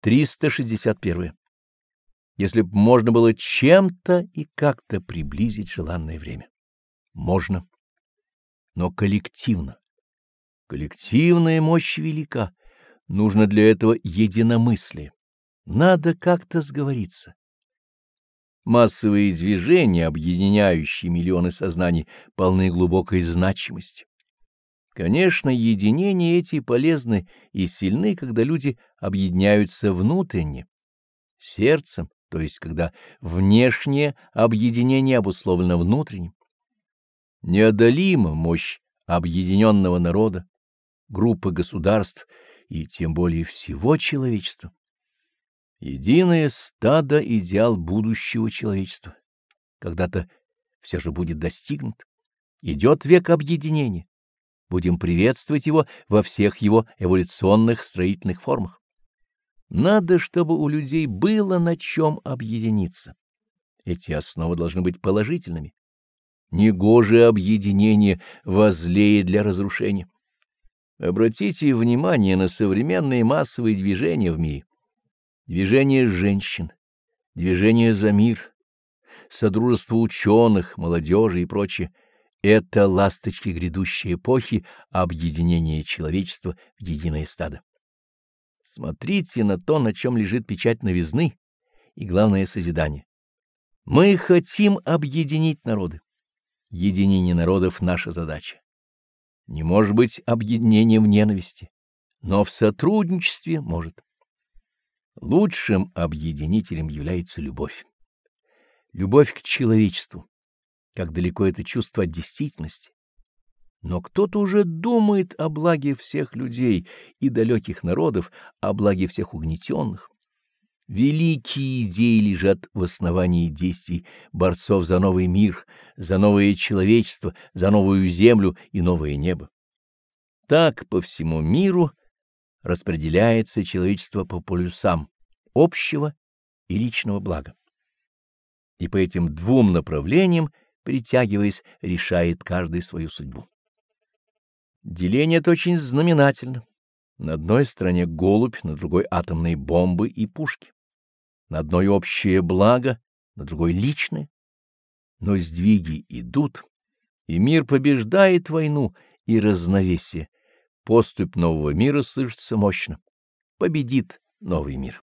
361. Если б можно было чем-то и как-то приблизить желанное время. Можно. Но коллективно. Коллективная мощь велика. Нужно для этого единомыслие. Надо как-то сговориться. Массовые движения, объединяющие миллионы сознаний, полны глубокой значимости. Конечно, единения эти полезны и сильны, когда люди объединяются внутренне, сердцем, то есть когда внешнее объединение обусловлено внутренним. Неодолима мощь объединенного народа, группы государств и тем более всего человечества. Единое стадо — идеал будущего человечества. Когда-то все же будет достигнут. Идет век объединения. Будем приветствовать его во всех его эволюционных строительных формах. Надо, чтобы у людей было на чем объединиться. Эти основы должны быть положительными. Негоже объединение возлее для разрушения. Обратите внимание на современные массовые движения в мире. Движение женщин, движение за мир, содружество ученых, молодежи и прочее — это ласточки грядущей эпохи объединения человечества в единое стадо. Смотрите на то, на чем лежит печать новизны и, главное, созидание. Мы хотим объединить народы. Единение народов — наша задача. Не может быть объединение в ненависти, но в сотрудничестве может. Лучшим объединителем является любовь. Любовь к человечеству. Как далеко это чувство от действительности. Но кто-то уже думает о благе всех людей и далеких народов, о благе всех угнетенных. Великие идеи лежат в основании действий борцов за новый мир, за новое человечество, за новую землю и новое небо. Так по всему миру распределяется человечество по полюсам общего и личного блага. И по этим двум направлениям, притягиваясь, решает каждый свою судьбу. Деление это очень знаменательно. На одной стороне голубь, на другой атомные бомбы и пушки. На одной общее благо, на другой личное. Но сдвиги идут, и мир побеждает войну и разновесие. Поступь нового мира слышится мощно. Победит новый мир.